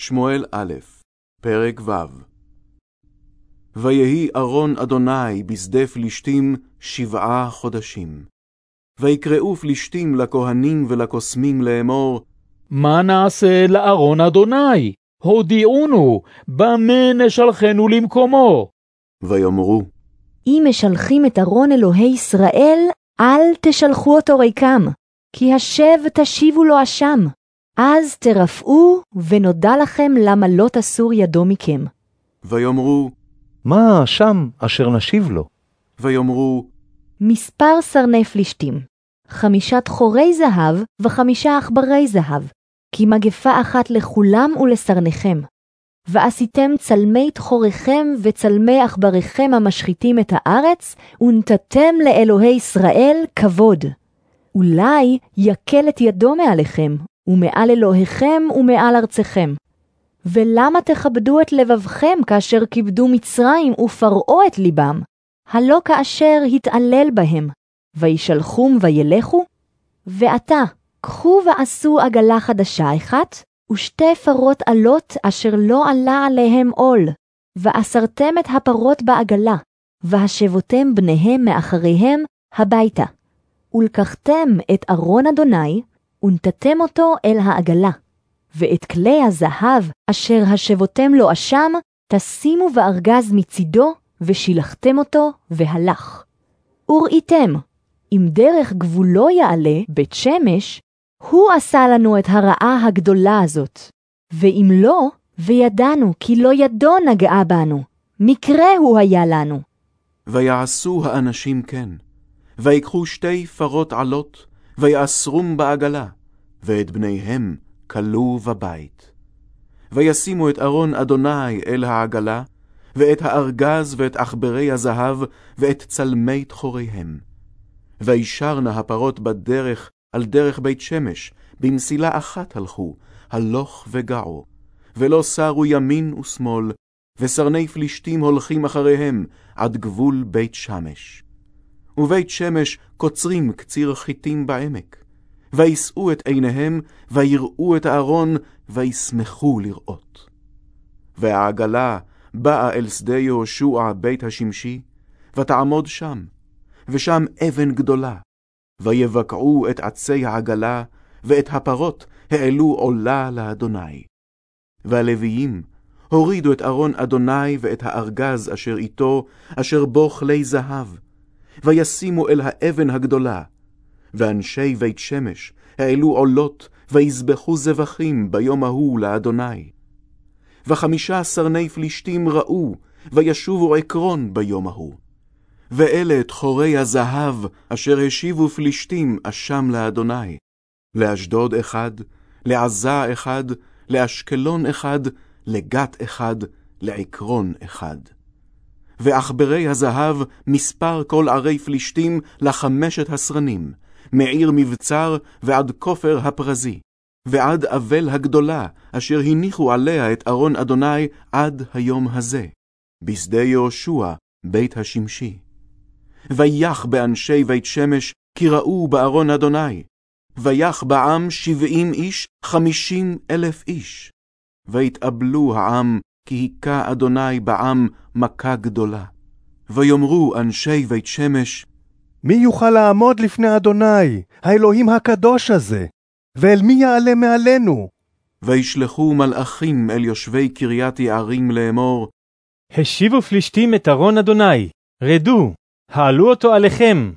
שמואל א', פרק ו' ויהי ארון אדוני בשדה פלישתים שבעה חודשים. ויקראו פלישתים לכהנים ולקוסמים לאמור, מה נעשה לארון אדוני? הודיעונו, במה נשלחנו למקומו? ויאמרו, אם משלחים את ארון אלוהי ישראל, אל תשלחו אותו ריקם, כי השב תשיבו לו אשם. אז תרפאו, ונודע לכם למה לא תסור ידו מכם. ויאמרו, מה האשם אשר נשיב לו? ויאמרו, מספר סרני פלישתים, חמישת חורי זהב וחמישה עכברי זהב, כי מגפה אחת לכולם ולסרניכם. ועשיתם צלמי תחוריכם וצלמי עכבריכם המשחיתים את הארץ, ונתתם לאלוהי ישראל כבוד. אולי יקל את ידו מעליכם, ומעל אלוהיכם ומעל ארצכם. ולמה תכבדו את לבבכם כאשר כיבדו מצרים ופרעו את ליבם? הלא כאשר התעלל בהם, וישלחום וילכו? ועתה, קחו ועשו עגלה חדשה אחת, ושתי פרות עלות אשר לא עלה עליהם עול, ואסרתם את הפרות בעגלה, והשבותם בניהם מאחריהם הביתה. ולקחתם את ארון אדוני, ונתתם אותו אל העגלה. ואת כלי הזהב אשר השבותם לו אשם, תשימו בארגז מצידו, ושילחתם אותו, והלך. וראיתם, אם דרך גבולו יעלה בית שמש, הוא עשה לנו את הרעה הגדולה הזאת. ואם לא, וידענו כי לא ידו נגעה בנו, מקרה הוא היה לנו. ויעשו האנשים כן, ויקחו שתי פרות עלות, ויאסרום בעגלה, ואת בניהם כלו בבית. וישימו את ארון אדוני אל העגלה, ואת הארגז ואת עכברי הזהב, ואת צלמי תחוריהם. וישרנה הפרות בדרך על דרך בית שמש, במסילה אחת הלכו, הלוך וגעו, ולא סרו ימין ושמאל, וסרני פלישתים הולכים אחריהם עד גבול בית שמש. ובית שמש קוצרים קציר חיטים בעמק. וישאו את עיניהם, ויראו את הארון, וישמחו לראות. והעגלה באה אל שדה יהושע בית השמשי, ותעמוד שם, ושם אבן גדולה. ויבקעו את עצי העגלה, ואת הפרות העלו עולה לאדוני. והלוויים הורידו את ארון אדוני ואת הארגז אשר איתו, אשר בו כלי זהב, וישימו אל האבן הגדולה. ואנשי בית שמש העלו עולות, ויזבחו זבחים ביום ההוא לאדוני. וחמישה סרני פלישתים ראו, וישובו עקרון ביום ההוא. ואלה את חורי הזהב, אשר השיבו פלישתים אשם לאדוני. לאשדוד אחד, לעזה אחד, לאשקלון אחד, לגת אחד, לעקרון אחד. ועכברי הזהב, מספר כל ערי פלישתים לחמשת הסרנים, מעיר מבצר ועד כופר הפרזי, ועד אבל הגדולה, אשר הניחו עליה את ארון אדוני עד היום הזה, בשדה יהושע, בית השמשי. ויח באנשי בית שמש, כי ראו בארון אדוני. ויח בעם שבעים איש, חמישים אלף איש. ויתאבלו העם, כי היכה אדוני בעם מכה גדולה. ויאמרו אנשי בית שמש, מי יוכל לעמוד לפני אדוני, האלוהים הקדוש הזה? ואל מי יעלה מעלינו? וישלחו מלאכים אל יושבי קריית יערים לאמור, השיבו פלישתים את ארון אדוני, רדו, העלו אותו עליכם,